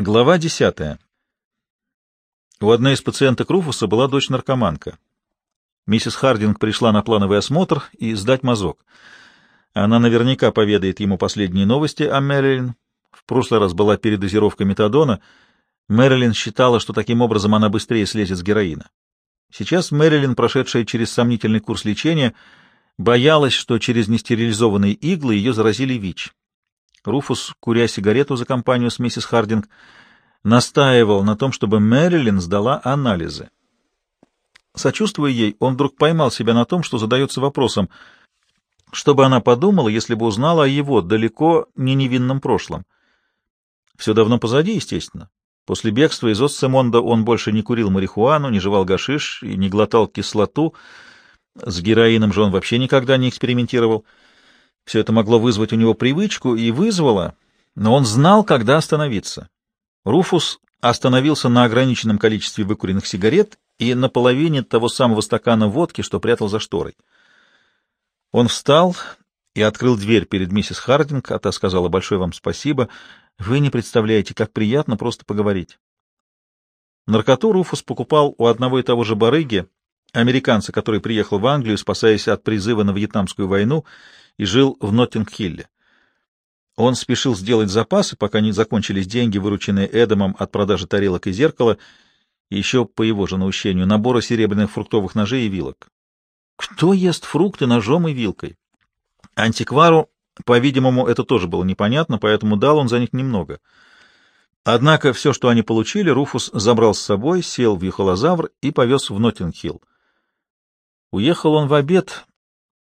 Глава десятая. У одной из пациенток Руфуса была дочь-наркоманка. Миссис Хардинг пришла на плановый осмотр и сдать мазок. Она наверняка поведает ему последние новости о Мэрилин. В прошлый раз была передозировка метадона. Мэрилин считала, что таким образом она быстрее слезет с героина. Сейчас Мэрилин, прошедшая через сомнительный курс лечения, боялась, что через нестерилизованные иглы ее заразили ВИЧ. Руфус, куря сигарету за компанию с миссис Хардинг, настаивал на том, чтобы Мэрилин сдала анализы. Сочувствуя ей, он вдруг поймал себя на том, что задается вопросом, что бы она подумала, если бы узнала о его далеко не невинном прошлом. Все давно позади, естественно. После бегства из Оссемонда он больше не курил марихуану, не жевал гашиш и не глотал кислоту. С героином же он вообще никогда не экспериментировал. Все это могло вызвать у него привычку и вызвало, но он знал, когда остановиться. Руфус остановился на ограниченном количестве выкуренных сигарет и на половине того самого стакана водки, что прятал за шторой. Он встал и открыл дверь перед миссис Хардинг, а та сказала большое вам спасибо. Вы не представляете, как приятно просто поговорить. Наркоту Руфус покупал у одного и того же барыги, американца, который приехал в Англию, спасаясь от призыва на Вьетнамскую войну, и жил в Ноттинг-Хилле. Он спешил сделать запасы, пока не закончились деньги, вырученные Эдамом от продажи тарелок и зеркала, и еще, по его же наущению, набора серебряных фруктовых ножей и вилок. Кто ест фрукты ножом и вилкой? Антиквару, по-видимому, это тоже было непонятно, поэтому дал он за них немного. Однако все, что они получили, Руфус забрал с собой, сел в ехолозавр и повез в Ноттинг-Хилл. Уехал он в обед,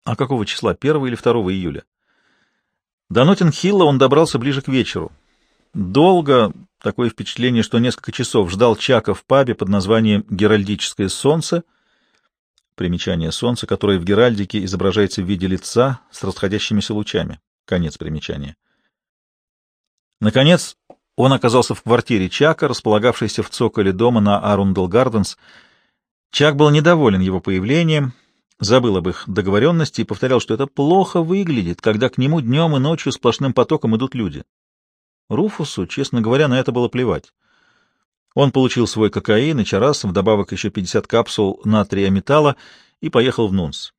а какого числа, 1 или 2 июля? До Ноттинг-Хилла он добрался ближе к вечеру. Долго, такое впечатление, что несколько часов ждал Чака в пабе под названием «Геральдическое солнце», примечание солнца, которое в геральдике изображается в виде лица с расходящимися лучами. Конец примечания. Наконец, он оказался в квартире Чака, располагавшейся в цоколе дома на Арундел Гарденс. Чак был недоволен его появлением — забыл об их договоренности и повторял, что это плохо выглядит, когда к нему днем и ночью сплошным потоком идут люди. Руфусу, честно говоря, на это было плевать. Он получил свой кокаин и чарас, вдобавок еще 50 капсул натрия металла и поехал в Нунс.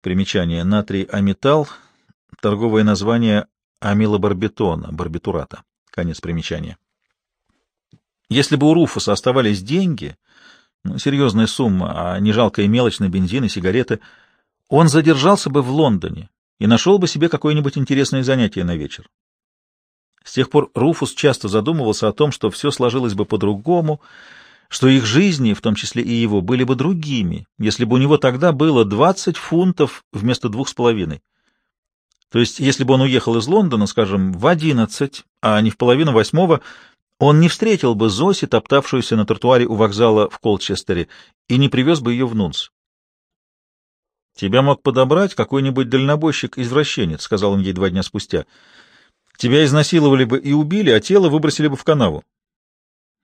Примечание. Натрий аметал — торговое название амилобарбитона, барбитурата. Конец примечания. Если бы у Руфуса оставались деньги, серьезная сумма, а не жалкая мелочь на бензин и сигареты, он задержался бы в Лондоне и нашел бы себе какое-нибудь интересное занятие на вечер. С тех пор Руфус часто задумывался о том, что все сложилось бы по-другому, что их жизни, в том числе и его, были бы другими, если бы у него тогда было 20 фунтов вместо двух с половиной. То есть, если бы он уехал из Лондона, скажем, в одиннадцать, а не в половину восьмого, он не встретил бы Зоси, топтавшуюся на тротуаре у вокзала в Колчестере, и не привез бы ее в Нунс. «Тебя мог подобрать какой-нибудь дальнобойщик-извращенец», — сказал он ей два дня спустя. «Тебя изнасиловали бы и убили, а тело выбросили бы в канаву».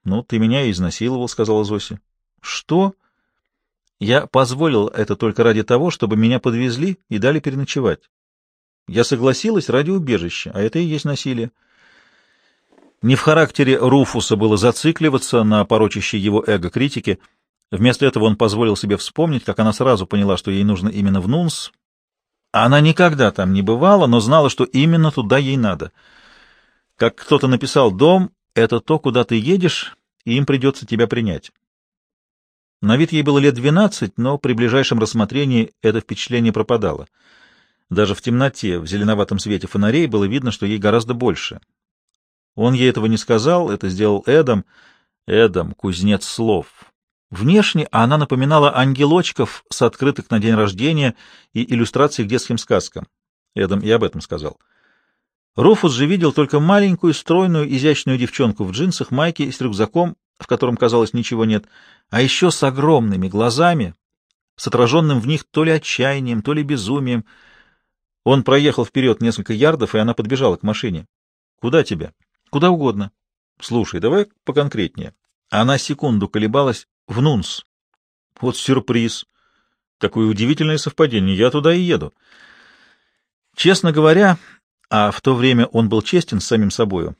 «Ну, ты меня и изнасиловал», — сказала Зоси. «Что?» «Я позволил это только ради того, чтобы меня подвезли и дали переночевать. Я согласилась ради убежища, а это и есть насилие». Не в характере Руфуса было зацикливаться на порочащей его эго критике. Вместо этого он позволил себе вспомнить, как она сразу поняла, что ей нужно именно в Нунс. Она никогда там не бывала, но знала, что именно туда ей надо. Как кто-то написал, дом — это то, куда ты едешь, и им придется тебя принять. На вид ей было лет двенадцать, но при ближайшем рассмотрении это впечатление пропадало. Даже в темноте, в зеленоватом свете фонарей было видно, что ей гораздо больше. Он ей этого не сказал, это сделал Эдом. Эдом, кузнец слов. Внешне она напоминала ангелочков с открыток на день рождения и иллюстраций к детским сказкам. Эдом и об этом сказал. Руфус же видел только маленькую, стройную, изящную девчонку в джинсах, майке и с рюкзаком, в котором, казалось, ничего нет, а еще с огромными глазами, с отраженным в них то ли отчаянием, то ли безумием. Он проехал вперед несколько ярдов, и она подбежала к машине. — Куда тебя? Куда угодно. Слушай, давай поконкретнее. Она секунду колебалась. В Нунс. Вот сюрприз. Какое удивительное совпадение. Я туда и еду. Честно говоря, а в то время он был честен с самим собою,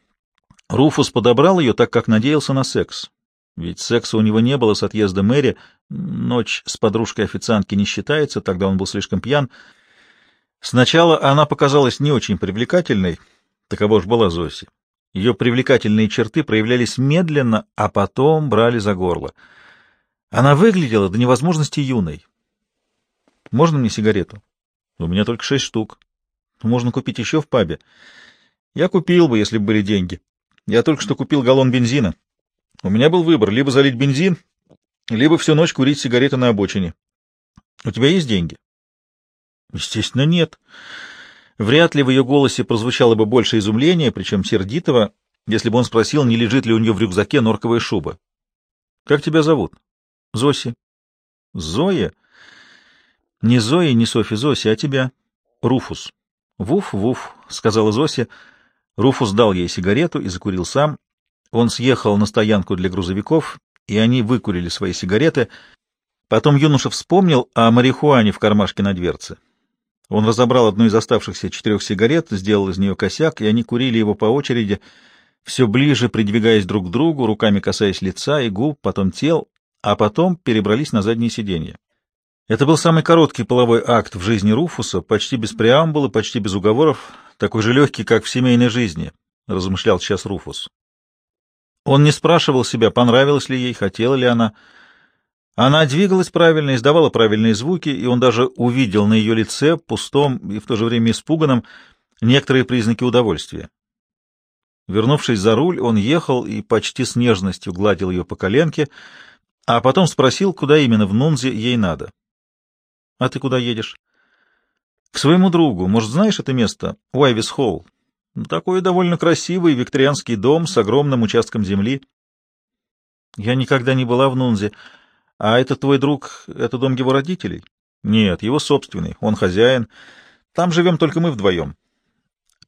Руфус подобрал ее, так как надеялся на секс. Ведь секса у него не было с отъезда Мэри, ночь с подружкой-официантки не считается, тогда он был слишком пьян. Сначала она показалась не очень привлекательной, такова уж была Зоси. Ее привлекательные черты проявлялись медленно, а потом брали за горло. Она выглядела до невозможности юной. «Можно мне сигарету?» «У меня только шесть штук. Можно купить еще в пабе. Я купил бы, если бы были деньги. Я только что купил галлон бензина. У меня был выбор — либо залить бензин, либо всю ночь курить сигареты на обочине. У тебя есть деньги? Естественно, нет. Вряд ли в ее голосе прозвучало бы больше изумления, причем сердитого, если бы он спросил, не лежит ли у нее в рюкзаке норковая шуба. — Как тебя зовут? — Зоси. — Зоя? — Не Зоя, не Софи, Зоси, а тебя? — Руфус. — Вуф, вуф, — сказала Зося. Руфус дал ей сигарету и закурил сам. Он съехал на стоянку для грузовиков, и они выкурили свои сигареты. Потом юноша вспомнил о марихуане в кармашке на дверце. Он разобрал одну из оставшихся четырех сигарет, сделал из нее косяк, и они курили его по очереди, все ближе придвигаясь друг к другу, руками касаясь лица и губ, потом тел, а потом перебрались на заднее сиденье. Это был самый короткий половой акт в жизни Руфуса, почти без преамбулы, почти без уговоров, такой же легкий, как в семейной жизни, — размышлял сейчас Руфус. Он не спрашивал себя, понравилась ли ей, хотела ли она. Она двигалась правильно, издавала правильные звуки, и он даже увидел на ее лице, пустом и в то же время испуганном, некоторые признаки удовольствия. Вернувшись за руль, он ехал и почти с нежностью гладил ее по коленке, а потом спросил, куда именно в Нунзе ей надо. — А ты куда едешь? — К своему другу. Может, знаешь это место? Уайвис Холл. Такой довольно красивый викторианский дом с огромным участком земли. Я никогда не была в Нунзе. А это твой друг, это дом его родителей? Нет, его собственный, он хозяин. Там живем только мы вдвоем.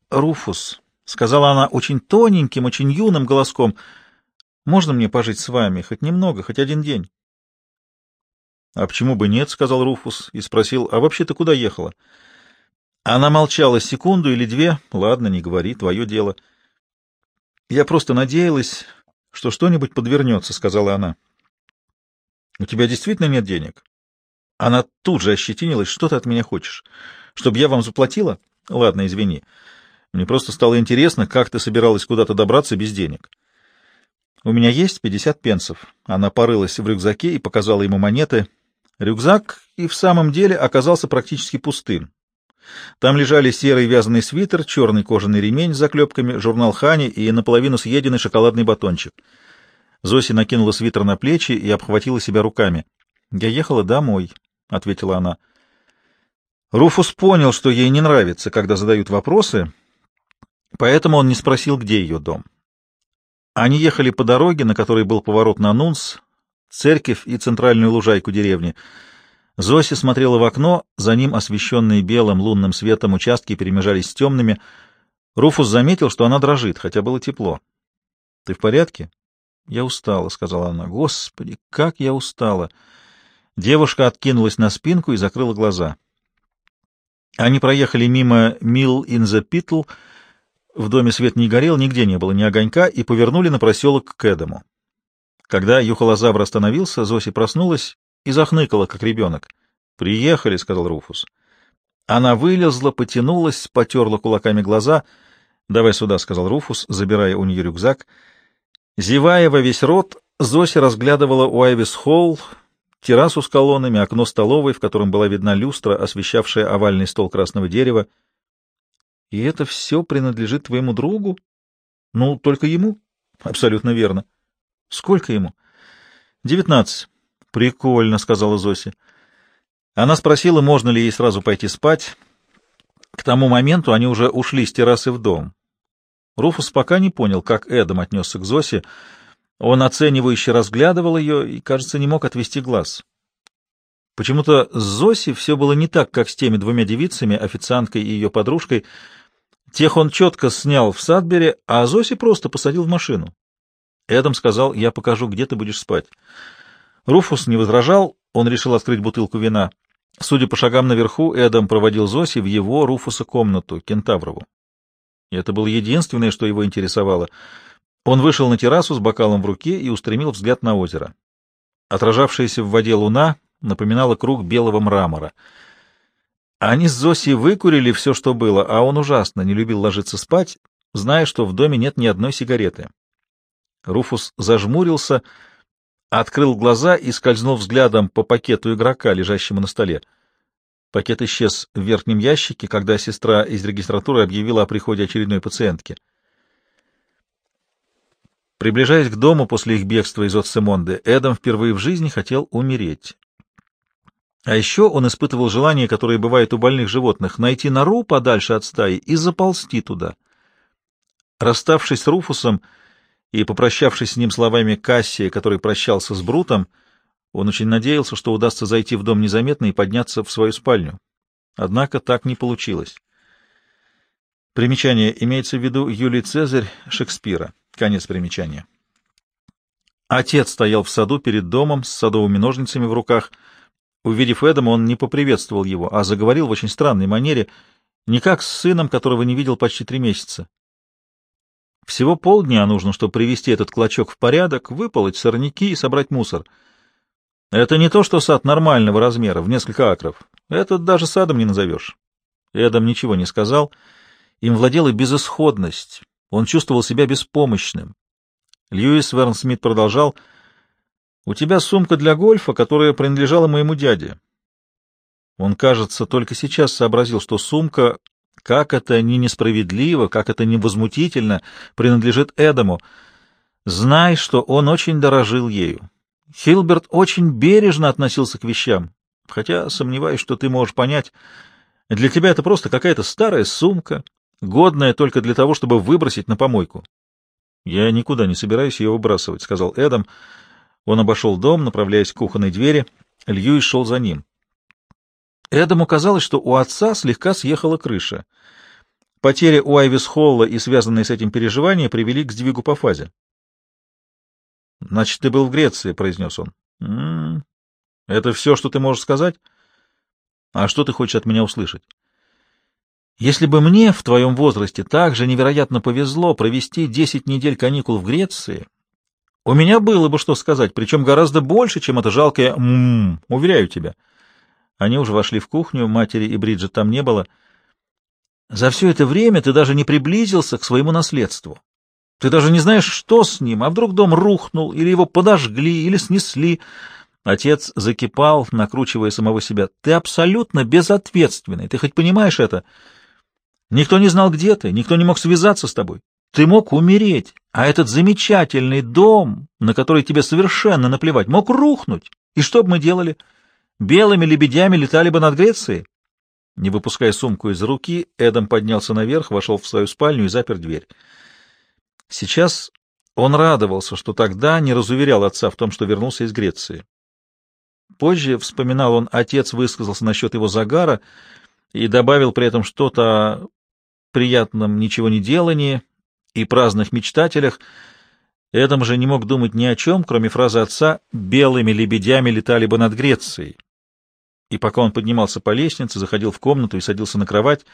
Руфус, — сказала она очень тоненьким, очень юным голоском, — можно мне пожить с вами хоть немного, хоть один день? — А почему бы нет, — сказал Руфус и спросил, — а вообще ты куда ехала? — она молчала секунду или две. Ладно, не говори, твое дело. Я просто надеялась, что что-нибудь подвернется, — сказала она. У тебя действительно нет денег? Она тут же ощетинилась. Что ты от меня хочешь? Чтобы я вам заплатила? Ладно, извини. Мне просто стало интересно, как ты собиралась куда-то добраться без денег. У меня есть пятьдесят пенсов. Она порылась в рюкзаке и показала ему монеты. Рюкзак и в самом деле оказался практически пустым. Там лежали серый вязаный свитер, черный кожаный ремень с заклепками, журнал Хани и наполовину съеденный шоколадный батончик. Зоси накинула свитер на плечи и обхватила себя руками. — Я ехала домой, — ответила она. Руфус понял, что ей не нравится, когда задают вопросы, поэтому он не спросил, где ее дом. Они ехали по дороге, на которой был поворот на Нунс, церковь и центральную лужайку деревни — Зоси смотрела в окно, за ним освещенные белым лунным светом участки перемежались с темными. Руфус заметил, что она дрожит, хотя было тепло. — Ты в порядке? — Я устала, — сказала она. — Господи, как я устала! Девушка откинулась на спинку и закрыла глаза. Они проехали мимо Мил ин the Питл. В доме свет не горел, нигде не было ни огонька, и повернули на проселок к Эдому. Когда юхолозавр остановился, Зоси проснулась и захныкала, как ребенок. «Приехали», — сказал Руфус. Она вылезла, потянулась, потерла кулаками глаза. «Давай сюда», — сказал Руфус, забирая у нее рюкзак. Зевая во весь рот, Зося разглядывала Уайвис Холл, террасу с колоннами, окно столовой, в котором была видна люстра, освещавшая овальный стол красного дерева. — И это все принадлежит твоему другу? — Ну, только ему? — Абсолютно верно. — Сколько ему? — Девятнадцать. «Прикольно», — сказала Зося. Она спросила, можно ли ей сразу пойти спать. К тому моменту они уже ушли с террасы в дом. Руфус пока не понял, как Эдом отнесся к Зосе. Он оценивающе разглядывал ее и, кажется, не мог отвести глаз. Почему-то с Зоси все было не так, как с теми двумя девицами, официанткой и ее подружкой. Тех он четко снял в Садбере, а Зоси просто посадил в машину. Эдом сказал, я покажу, где ты будешь спать. Руфус не возражал, он решил открыть бутылку вина. Судя по шагам наверху, Эдам проводил Зоси в его, Руфуса, комнату, кентаврову. И это было единственное, что его интересовало. Он вышел на террасу с бокалом в руке и устремил взгляд на озеро. Отражавшаяся в воде луна напоминала круг белого мрамора. Они с Зосей выкурили все, что было, а он ужасно не любил ложиться спать, зная, что в доме нет ни одной сигареты. Руфус зажмурился, открыл глаза и скользнул взглядом по пакету игрока, лежащему на столе. Пакет исчез в верхнем ящике, когда сестра из регистратуры объявила о приходе очередной пациентки. Приближаясь к дому после их бегства из Отсемонды, Эдам впервые в жизни хотел умереть. А еще он испытывал желание, которое бывает у больных животных, найти нору подальше от стаи и заползти туда. Расставшись с Руфусом и попрощавшись с ним словами Кассия, который прощался с Брутом, он очень надеялся, что удастся зайти в дом незаметно и подняться в свою спальню. Однако так не получилось. Примечание имеется в виду Юлий Цезарь Шекспира. Конец примечания. Отец стоял в саду перед домом с садовыми ножницами в руках. Увидев Эдама, он не поприветствовал его, а заговорил в очень странной манере, не как с сыном, которого не видел почти три месяца. Всего полдня нужно, чтобы привести этот клочок в порядок, выполоть сорняки и собрать мусор. Это не то, что сад нормального размера, в несколько акров. Это даже садом не назовешь. Эдам ничего не сказал. Им владела безысходность, он чувствовал себя беспомощным. Льюис Верн Смит продолжал. «У тебя сумка для гольфа, которая принадлежала моему дяде». Он, кажется, только сейчас сообразил, что сумка, как это ни несправедливо, как это невозмутительно, принадлежит Эдаму. Знай, что он очень дорожил ею. Хилберт очень бережно относился к вещам, хотя сомневаюсь, что ты можешь понять. Для тебя это просто какая-то старая сумка, годная только для того, чтобы выбросить на помойку. — Я никуда не собираюсь ее выбрасывать, — сказал Эдам. Он обошел дом, направляясь к кухонной двери. Льюис шел за ним. Эдаму казалось, что у отца слегка съехала крыша. Потеря у Айвис Холла и связанные с этим переживания привели к сдвигу по фазе. — Значит, ты был в Греции, — произнес он. «М-м, — Это все, что ты можешь сказать? — А что ты хочешь от меня услышать? Если бы мне в твоем возрасте так же невероятно повезло провести десять недель каникул в Греции, у меня было бы что сказать, причем гораздо больше, чем это жалкое «ммм», уверяю тебя. Они уже вошли в кухню, матери и Бриджит там не было. За все это время ты даже не приблизился к своему наследству. Ты даже не знаешь, что с ним, а вдруг дом рухнул, или его подожгли, или снесли. Отец закипал, накручивая самого себя. Ты абсолютно безответственный, ты хоть понимаешь это?» Никто не знал, где ты, никто не мог связаться с тобой. Ты мог умереть, а этот замечательный дом, на который тебе совершенно наплевать, мог рухнуть. И что бы мы делали? Белыми лебедями летали бы над Грецией? Не выпуская сумку из руки, Эдам поднялся наверх, вошел в свою спальню и запер дверь. Сейчас он радовался, что тогда не разуверял отца в том, что вернулся из Греции. Позже, вспоминал он, отец высказался насчет его загара и добавил при этом что-то приятном ничего не делании и праздных мечтателях, Эдам же не мог думать ни о чем, кроме фразы отца «белыми лебедями летали бы над Грецией». И пока он поднимался по лестнице, заходил в комнату и садился на кровать,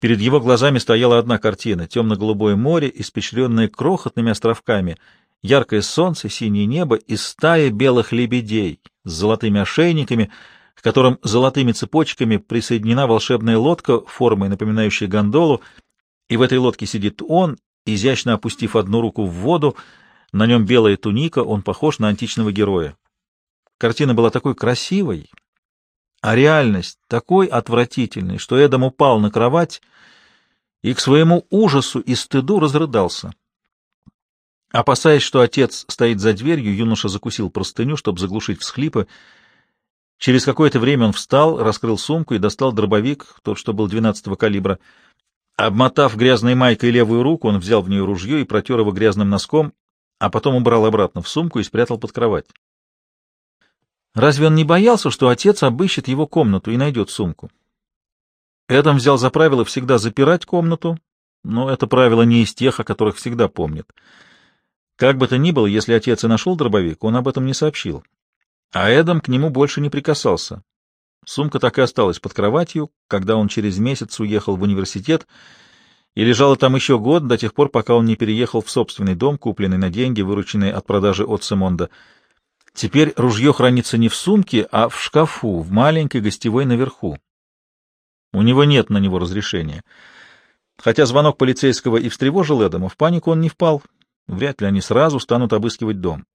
перед его глазами стояла одна картина — темно-голубое море, испещренное крохотными островками, яркое солнце, синее небо и стая белых лебедей с золотыми ошейниками, к которым золотыми цепочками присоединена волшебная лодка, формой напоминающая гондолу, и в этой лодке сидит он, изящно опустив одну руку в воду, на нем белая туника, он похож на античного героя. Картина была такой красивой, а реальность такой отвратительной, что Эдам упал на кровать и к своему ужасу и стыду разрыдался. Опасаясь, что отец стоит за дверью, юноша закусил простыню, чтобы заглушить всхлипы, Через какое-то время он встал, раскрыл сумку и достал дробовик, тот, что был двенадцатого калибра. Обмотав грязной майкой левую руку, он взял в нее ружье и протер его грязным носком, а потом убрал обратно в сумку и спрятал под кровать. Разве он не боялся, что отец обыщет его комнату и найдет сумку? Эдам взял за правило всегда запирать комнату, но это правило не из тех, о которых всегда помнит. Как бы то ни было, если отец и нашел дробовик, он об этом не сообщил а Эдам к нему больше не прикасался. Сумка так и осталась под кроватью, когда он через месяц уехал в университет и лежала там еще год, до тех пор, пока он не переехал в собственный дом, купленный на деньги, вырученные от продажи от Симонда. Теперь ружье хранится не в сумке, а в шкафу, в маленькой гостевой наверху. У него нет на него разрешения. Хотя звонок полицейского и встревожил Эдама, в панику он не впал. Вряд ли они сразу станут обыскивать дом.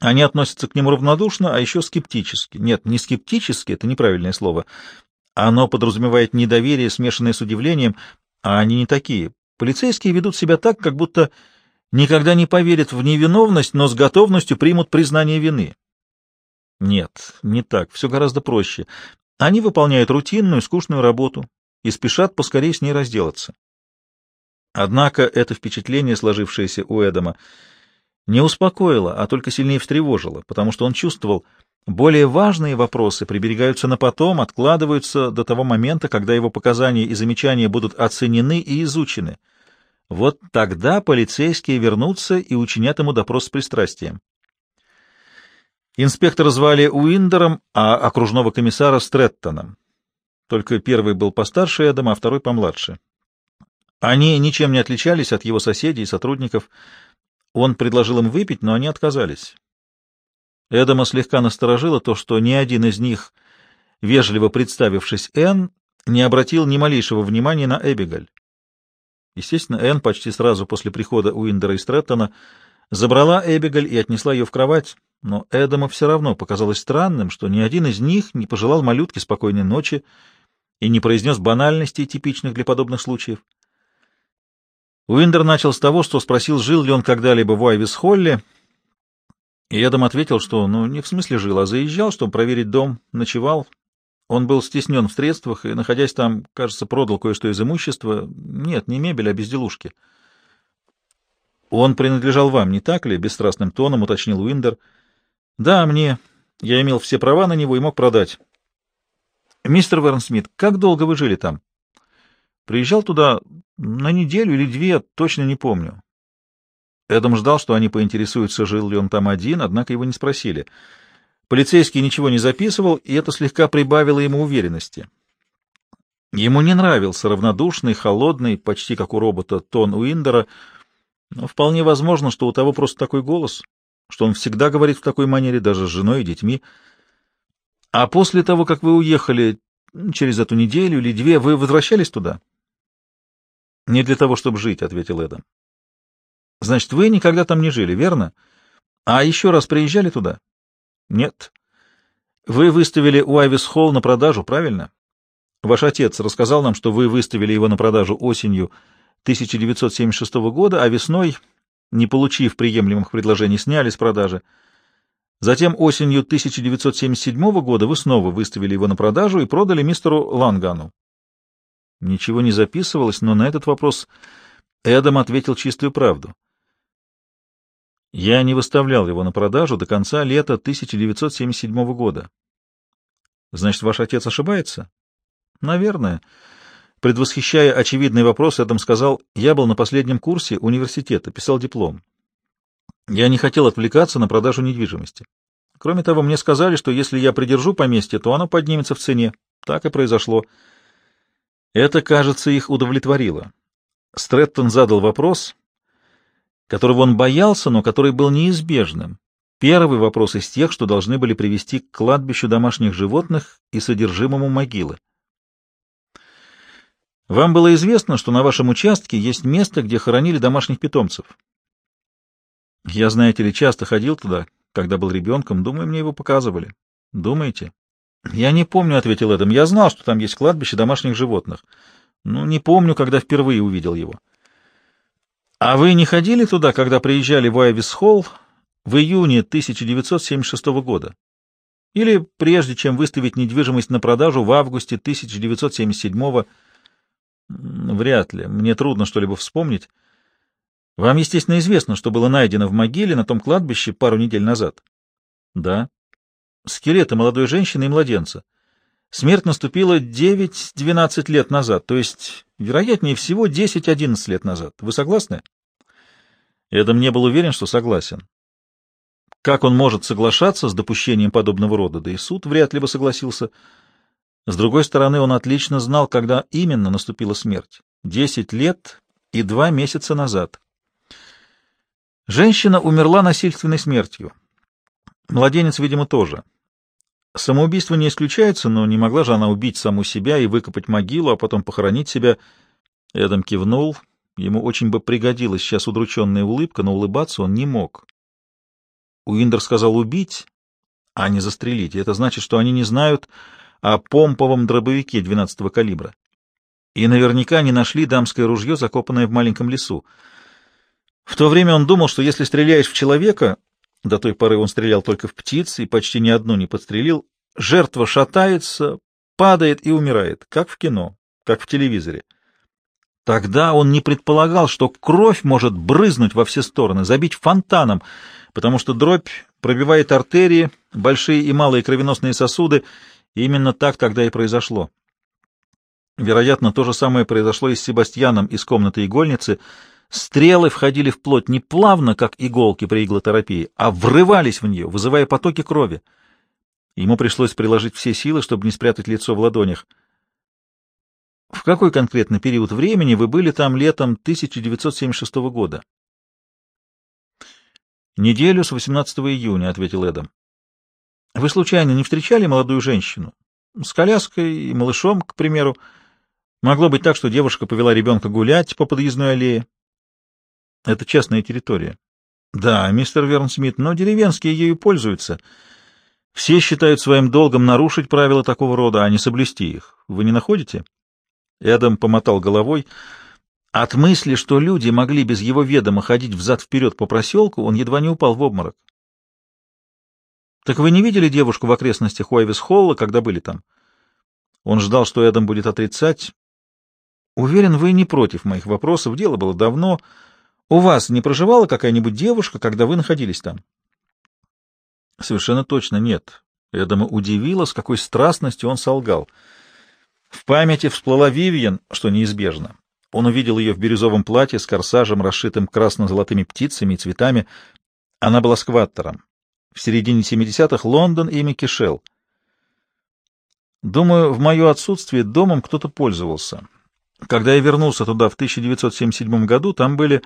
Они относятся к нему равнодушно, а еще скептически. Нет, не скептически, это неправильное слово. Оно подразумевает недоверие, смешанное с удивлением, а они не такие. Полицейские ведут себя так, как будто никогда не поверят в невиновность, но с готовностью примут признание вины. Нет, не так, все гораздо проще. Они выполняют рутинную, скучную работу и спешат поскорее с ней разделаться. Однако это впечатление, сложившееся у Эдама, не успокоило, а только сильнее встревожило, потому что он чувствовал, более важные вопросы приберегаются на потом, откладываются до того момента, когда его показания и замечания будут оценены и изучены. Вот тогда полицейские вернутся и учинят ему допрос с пристрастием. Инспектора звали Уиндером, а окружного комиссара Стрэттоном. Только первый был постарше Эдама, а второй помладше. Они ничем не отличались от его соседей и сотрудников. Он предложил им выпить, но они отказались. Эдама слегка насторожило то, что ни один из них, вежливо представившись Энн, не обратил ни малейшего внимания на Эбигаль. Естественно, Энн почти сразу после прихода Уиндера и Стрэттона забрала Эбигаль и отнесла ее в кровать, но Эдаму все равно показалось странным, что ни один из них не пожелал малютке спокойной ночи и не произнес банальностей, типичных для подобных случаев. Уиндер начал с того, что спросил, жил ли он когда-либо в Уайвис-Холле, и Эдам ответил, что, ну, не в смысле жил, а заезжал, чтобы проверить дом, ночевал. Он был стеснен в средствах и, находясь там, кажется, продал кое-что из имущества. Нет, не мебель, а безделушки. «Он принадлежал вам, не так ли?» — бесстрастным тоном уточнил Уиндер. «Да, мне. Я имел все права на него и мог продать». «Мистер Вернсмит, как долго вы жили там?» «Приезжал туда на неделю или две, точно не помню. Эдам ждал, что они поинтересуются, жил ли он там один, однако его не спросили. Полицейский ничего не записывал, и это слегка прибавило ему уверенности. Ему не нравился равнодушный, холодный, почти как у робота, тон Уиндера, но вполне возможно, что у того просто такой голос, что он всегда говорит в такой манере, даже с женой и детьми. А после того, как вы уехали через эту неделю или две, вы возвращались туда? — Не для того, чтобы жить, — ответил Эдам. — Значит, вы никогда там не жили, верно? А еще раз приезжали туда? — Нет. Вы выставили Уайвис Холл на продажу, правильно? Ваш отец рассказал нам, что вы выставили его на продажу осенью 1976 года, а весной, не получив приемлемых предложений, сняли с продажи. Затем осенью 1977 года вы снова выставили его на продажу и продали мистеру Лангану. Ничего не записывалось, но на этот вопрос Эдам ответил чистую правду. Я не выставлял его на продажу до конца лета 1977 года. Значит, ваш отец ошибается? Наверное. Предвосхищая очевидный вопрос, Эдам сказал, я был на последнем курсе университета, писал диплом. Я не хотел отвлекаться на продажу недвижимости. Кроме того, мне сказали, что если я придержу поместье, то оно поднимется в цене. Так и произошло. Это, кажется, их удовлетворило. Стрэттон задал вопрос, которого он боялся, но который был неизбежным. Первый вопрос из тех, что должны были привести к кладбищу домашних животных и содержимому могилы. Вам было известно, что на вашем участке есть место, где хоронили домашних питомцев? Я, знаете ли, часто ходил туда, когда был ребенком. Думаю, мне его показывали. Думаете? Я не помню, — ответил Эдам. Я знал, что там есть кладбище домашних животных. Ну, не помню, когда впервые увидел его. А вы не ходили туда, когда приезжали в Айвис-Холл в июне 1976 года? Или прежде, чем выставить недвижимость на продажу в августе 1977 года? Вряд ли. Мне трудно что-либо вспомнить. Вам, естественно, известно, что было найдено в могиле на том кладбище пару недель назад. Да скелеты молодой женщины и младенца. Смерть наступила 9-12 лет назад, то есть, вероятнее всего, 10-11 лет назад. Вы согласны? Эдам не был уверен, что согласен. Как он может соглашаться с допущением подобного рода? Да и суд вряд ли бы согласился. С другой стороны, он отлично знал, когда именно наступила смерть. Десять лет и два месяца назад. Женщина умерла насильственной смертью. Младенец, видимо, тоже. Самоубийство не исключается, но не могла же она убить саму себя и выкопать могилу, а потом похоронить себя. Эдам кивнул. Ему очень бы пригодилась сейчас удрученная улыбка, но улыбаться он не мог. Уиндер сказал убить, а не застрелить. Это значит, что они не знают о помповом дробовике 12-го калибра. И наверняка не нашли дамское ружье, закопанное в маленьком лесу. В то время он думал, что если стреляешь в человека, до той поры он стрелял только в птиц и почти ни одну не подстрелил. Жертва шатается, падает и умирает, как в кино, как в телевизоре. Тогда он не предполагал, что кровь может брызнуть во все стороны, забить фонтаном, потому что дробь пробивает артерии, большие и малые кровеносные сосуды. И именно так тогда и произошло. Вероятно, то же самое произошло и с Себастьяном из комнаты игольницы — Стрелы входили в плоть не плавно, как иголки при иглотерапии, а врывались в нее, вызывая потоки крови. Ему пришлось приложить все силы, чтобы не спрятать лицо в ладонях. В какой конкретно период времени вы были там летом 1976 года? Неделю с 18 июня, ответил Эдам. Вы случайно не встречали молодую женщину? С коляской и малышом, к примеру. Могло быть так, что девушка повела ребенка гулять по подъездной аллее. Это частная территория. Да, мистер Вернсмит, но деревенские ею пользуются. Все считают своим долгом нарушить правила такого рода, а не соблюсти их. Вы не находите? Эдам помотал головой. От мысли, что люди могли без его ведома ходить взад-вперед по проселку, он едва не упал в обморок. Так вы не видели девушку в окрестностях Уайвис-Холла, когда были там? Он ждал, что Эдам будет отрицать. Уверен, вы не против моих вопросов. Дело было давно. У вас не проживала какая-нибудь девушка, когда вы находились там? Совершенно точно нет. Эдама удивило, с какой страстностью он солгал. В памяти всплыла Вивиан, что неизбежно. Он увидел ее в бирюзовом платье с корсажем, расшитым красно-золотыми птицами и цветами. Она была скваттером. В середине 70-х Лондон имя кишел. Думаю, в мое отсутствие домом кто-то пользовался. Когда я вернулся туда в 1977 году, там были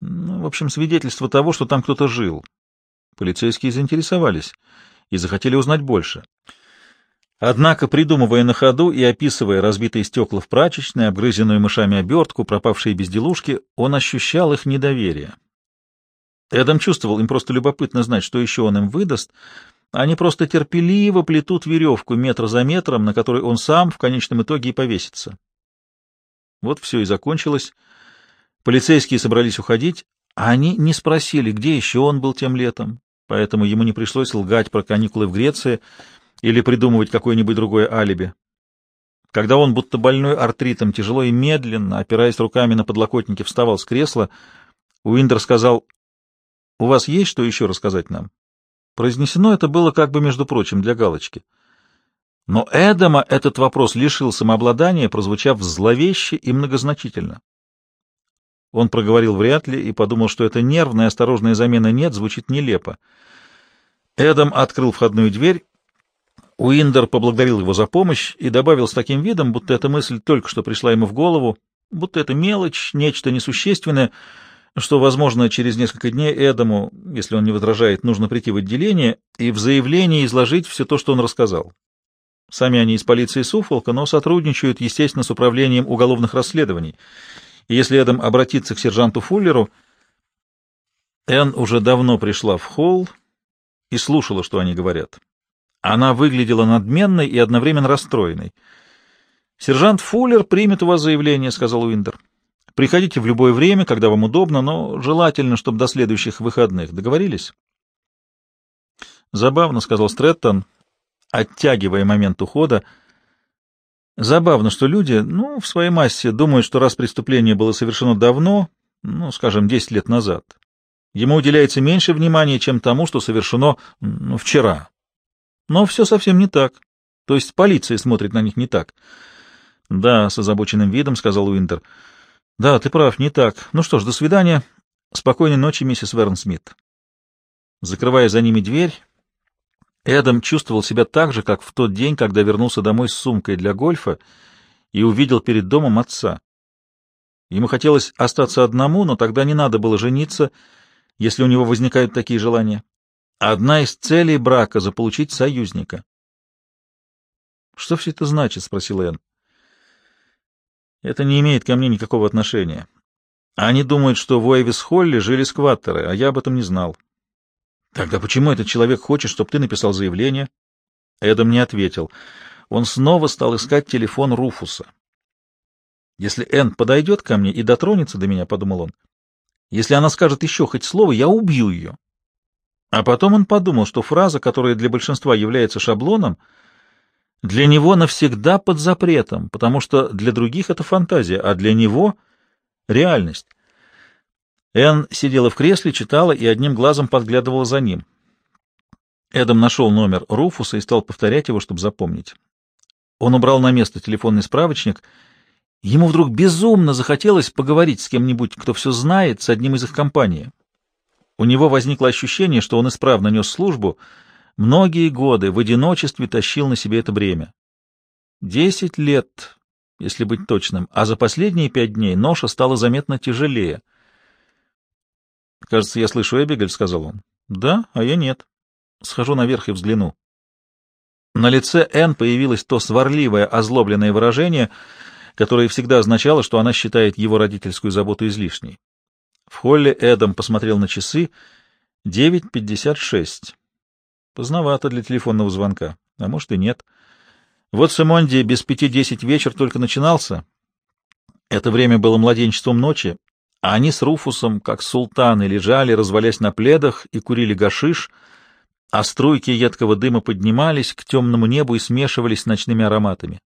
ну, в общем, свидетельство того, что там кто-то жил. Полицейские заинтересовались и захотели узнать больше. Однако, придумывая на ходу и описывая разбитые стекла в прачечной, обгрызенную мышами обертку, пропавшие безделушки, он ощущал их недоверие. Эдам чувствовал, им просто любопытно знать, что еще он им выдаст. Они просто терпеливо плетут веревку метр за метром, на которой он сам в конечном итоге и повесится. Вот все и закончилось. Полицейские собрались уходить, а они не спросили, где еще он был тем летом, поэтому ему не пришлось лгать про каникулы в Греции или придумывать какое-нибудь другое алиби. Когда он, будто больной артритом, тяжело и медленно, опираясь руками на подлокотники, вставал с кресла, Уиндер сказал, «У вас есть что еще рассказать нам?» Произнесено это было как бы, между прочим, для галочки. Но Эдама этот вопрос лишил самообладания, прозвучав зловеще и многозначительно. Он проговорил вряд ли и подумал, что эта нервная осторожная замена «нет» звучит нелепо. Эдам открыл входную дверь. Уиндер поблагодарил его за помощь и добавил с таким видом, будто эта мысль только что пришла ему в голову, будто это мелочь, нечто несущественное, что, возможно, через несколько дней Эдаму, если он не возражает, нужно прийти в отделение и в заявлении изложить все то, что он рассказал. Сами они из полиции Суфолка, но сотрудничают, естественно, с управлением уголовных расследований — и если Эдам обратится к сержанту Фуллеру... Энн уже давно пришла в холл и слушала, что они говорят. Она выглядела надменной и одновременно расстроенной. «Сержант Фуллер примет у вас заявление», — сказал Уиндер. «Приходите в любое время, когда вам удобно, но желательно, чтобы до следующих выходных. Договорились?» «Забавно», — сказал Стрэттон, оттягивая момент ухода, — Забавно, что люди, ну, в своей массе думают, что раз преступление было совершено давно, ну, скажем, 10 лет назад, ему уделяется меньше внимания, чем тому, что совершено ну, вчера. Но все совсем не так. То есть полиция смотрит на них не так. — Да, с озабоченным видом, — сказал Уинтер. — Да, ты прав, не так. Ну что ж, до свидания. Спокойной ночи, миссис Верн Смит. Закрывая за ними дверь, Эдам чувствовал себя так же, как в тот день, когда вернулся домой с сумкой для гольфа и увидел перед домом отца. Ему хотелось остаться одному, но тогда не надо было жениться, если у него возникают такие желания. Одна из целей брака — заполучить союзника. — Что все это значит? — спросил Энн. — Это не имеет ко мне никакого отношения. Они думают, что в Уэйвис-Холле жили скваттеры, а я об этом не знал. — Тогда почему этот человек хочет, чтобы ты написал заявление? Эдам не ответил. Он снова стал искать телефон Руфуса. «Если Энн подойдет ко мне и дотронется до меня, — подумал он, — если она скажет еще хоть слово, я убью ее». А потом он подумал, что фраза, которая для большинства является шаблоном, для него навсегда под запретом, потому что для других это фантазия, а для него — реальность. Энн сидела в кресле, читала и одним глазом подглядывала за ним. Эдам нашел номер Руфуса и стал повторять его, чтобы запомнить. Он убрал на место телефонный справочник. Ему вдруг безумно захотелось поговорить с кем-нибудь, кто все знает, с одним из их компании. У него возникло ощущение, что он исправно нес службу, многие годы в одиночестве тащил на себе это бремя. Десять лет, если быть точным, а за последние пять дней ноша стала заметно тяжелее. «Кажется, я слышу Эбигель», — сказал он. «Да, а я нет. Схожу наверх и взгляну». На лице Энн появилось то сварливое, озлобленное выражение, которое всегда означало, что она считает его родительскую заботу излишней. В холле Эдам посмотрел на часы. 9.56. Поздновато для телефонного звонка. А может и нет. Вот Симонди без пяти десять вечер только начинался. Это время было младенчеством ночи, а они с Руфусом, как султаны, лежали, развалясь на пледах и курили гашиш, а струйки едкого дыма поднимались к темному небу и смешивались с ночными ароматами.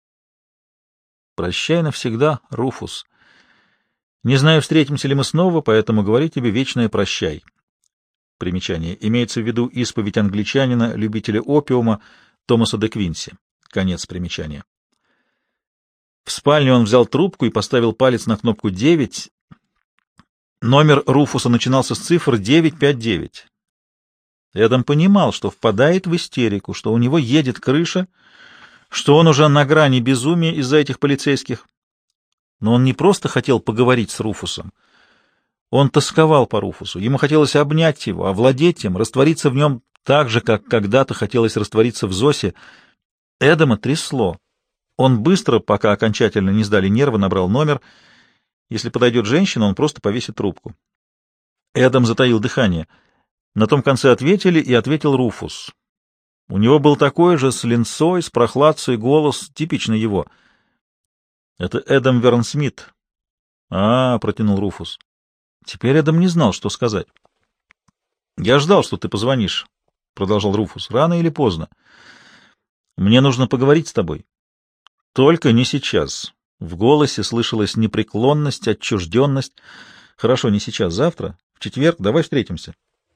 «Прощай навсегда, Руфус», не знаю, встретимся ли мы снова, поэтому говорю тебе вечное прощай. Примечание. Имеется в виду исповедь англичанина, любителя опиума Томаса де Квинси. Конец примечания. В спальне он взял трубку и поставил палец на кнопку 9. Номер Руфуса начинался с цифр 959. Эдам понимал, что впадает в истерику, что у него едет крыша, что он уже на грани безумия из-за этих полицейских. Но он не просто хотел поговорить с Руфусом. Он тосковал по Руфусу. Ему хотелось обнять его, овладеть им, раствориться в нем так же, как когда-то хотелось раствориться в Зосе. Эдама трясло. Он быстро, пока окончательно не сдали нервы, набрал номер. Если подойдет женщина, он просто повесит трубку. Эдам затаил дыхание. На том конце ответили, и ответил Руфус. У него был такой же с линцой, с прохладцей голос, типично его —— Это Эдам Вернсмит. — А, — протянул Руфус. Теперь Эдам не знал, что сказать. — Я ждал, что ты позвонишь, — продолжал Руфус. — Рано или поздно. Мне нужно поговорить с тобой. — Только не сейчас. В голосе слышалась непреклонность, отчужденность. — Хорошо, не сейчас, завтра. В четверг давай встретимся.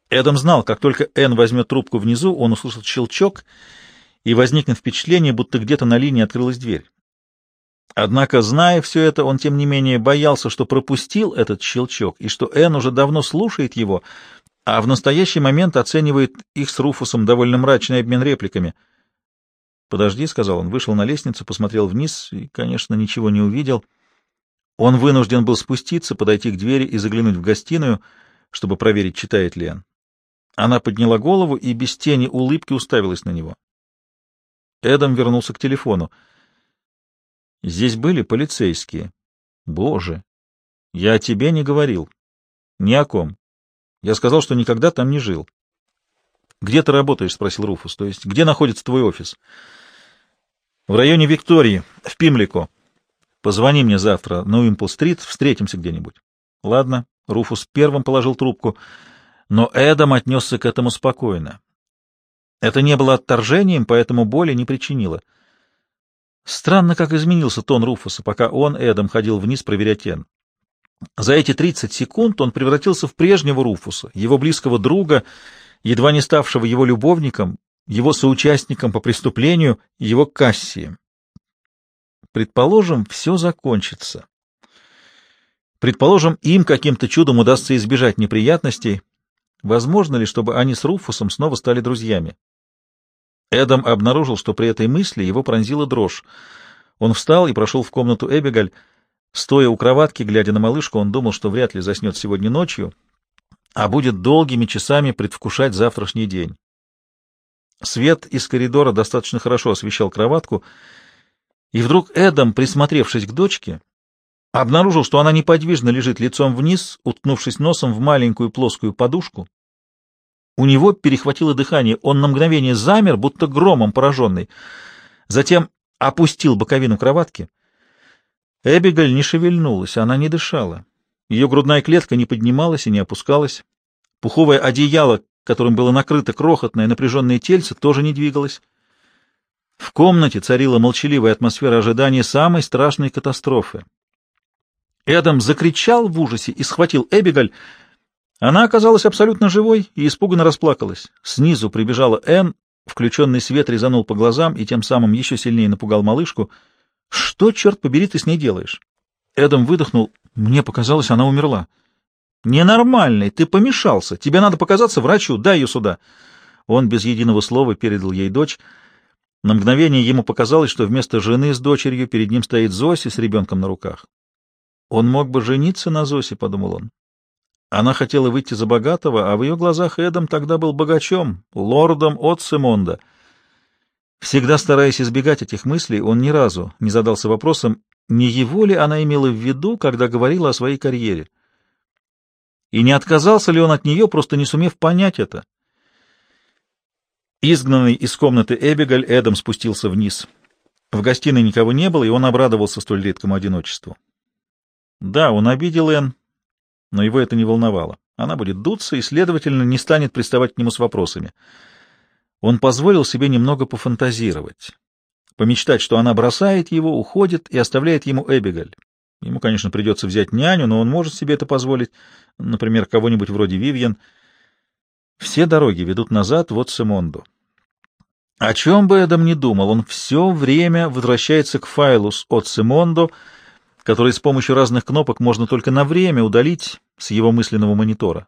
Эдам знал, как только Энн возьмет трубку внизу, он услышит щелчок, и возникнет впечатление, будто где-то на линии открылась дверь. Однако, зная все это, он, тем не менее, боялся, что пропустил этот щелчок, и что Энн уже давно слушает его, а в настоящий момент оценивает их с Руфусом довольно мрачный обмен репликами. «Подожди», — сказал он, вышел на лестницу, посмотрел вниз и, конечно, ничего не увидел. Он вынужден был спуститься, подойти к двери и заглянуть в гостиную, чтобы проверить, читает ли Энн. Она подняла голову и без тени улыбки уставилась на него. Эдам вернулся к телефону. Здесь были полицейские. Боже! Я о тебе не говорил. Ни о ком. Я сказал, что никогда там не жил. Где ты работаешь? — спросил Руфус. То есть, где находится твой офис? В районе Виктории, в Пимлико. Позвони мне завтра на Уимпл-стрит, встретимся где-нибудь. Ладно. Руфус первым положил трубку, но Эдам отнесся к этому спокойно. Это не было отторжением, поэтому боли не причинило. Странно, как изменился тон Руфуса, пока он, Эдом, ходил вниз проверять Эн. За эти 30 секунд он превратился в прежнего Руфуса, его близкого друга, едва не ставшего его любовником, его соучастником по преступлению, его Кассием. Предположим, все закончится. Предположим, им каким-то чудом удастся избежать неприятностей. Возможно ли, чтобы они с Руфусом снова стали друзьями? Эдам обнаружил, что при этой мысли его пронзила дрожь. Он встал и прошел в комнату Эбигаль. Стоя у кроватки, глядя на малышку, он думал, что вряд ли заснет сегодня ночью, а будет долгими часами предвкушать завтрашний день. Свет из коридора достаточно хорошо освещал кроватку, и вдруг Эдам, присмотревшись к дочке, обнаружил, что она неподвижно лежит лицом вниз, уткнувшись носом в маленькую плоскую подушку. У него перехватило дыхание, он на мгновение замер, будто громом пораженный. Затем опустил боковину кроватки. Эбигаль не шевельнулась, она не дышала. Ее грудная клетка не поднималась и не опускалась. Пуховое одеяло, которым было накрыто крохотное напряженное тельце, тоже не двигалось. В комнате царила молчаливая атмосфера ожидания самой страшной катастрофы. Эдам закричал в ужасе и схватил Эбигаль. Она оказалась абсолютно живой и испуганно расплакалась. Снизу прибежала Энн, включенный свет резанул по глазам и тем самым еще сильнее напугал малышку. «Что, черт побери, ты с ней делаешь?» Эдам выдохнул. «Мне показалось, она умерла». «Ненормальный, ты помешался. Тебе надо показаться врачу. Дай ее сюда». Он без единого слова передал ей дочь. На мгновение ему показалось, что вместо жены с дочерью перед ним стоит Зоси с ребенком на руках. Он мог бы жениться на Зосе, — подумал он. Она хотела выйти за богатого, а в ее глазах Эдом тогда был богачом, лордом от Симонда. Всегда стараясь избегать этих мыслей, он ни разу не задался вопросом, не его ли она имела в виду, когда говорила о своей карьере. И не отказался ли он от нее, просто не сумев понять это. Изгнанный из комнаты Эбигаль, Эдом спустился вниз. В гостиной никого не было, и он обрадовался столь редкому одиночеству. Да, он обидел Энн, но его это не волновало. Она будет дуться и, следовательно, не станет приставать к нему с вопросами. Он позволил себе немного пофантазировать, помечтать, что она бросает его, уходит и оставляет ему Эбигаль. Ему, конечно, придется взять няню, но он может себе это позволить, например, кого-нибудь вроде Вивьен. Все дороги ведут назад в Симонду. О чем бы Эдам ни думал, он все время возвращается к файлу с Отсимондо, который с помощью разных кнопок можно только на время удалить с его мысленного монитора.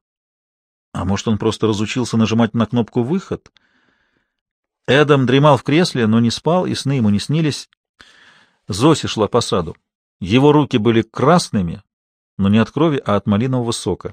А может, он просто разучился нажимать на кнопку «Выход»? Эдам дремал в кресле, но не спал, и сны ему не снились. Зоси шла по саду. Его руки были красными, но не от крови, а от малинового сока.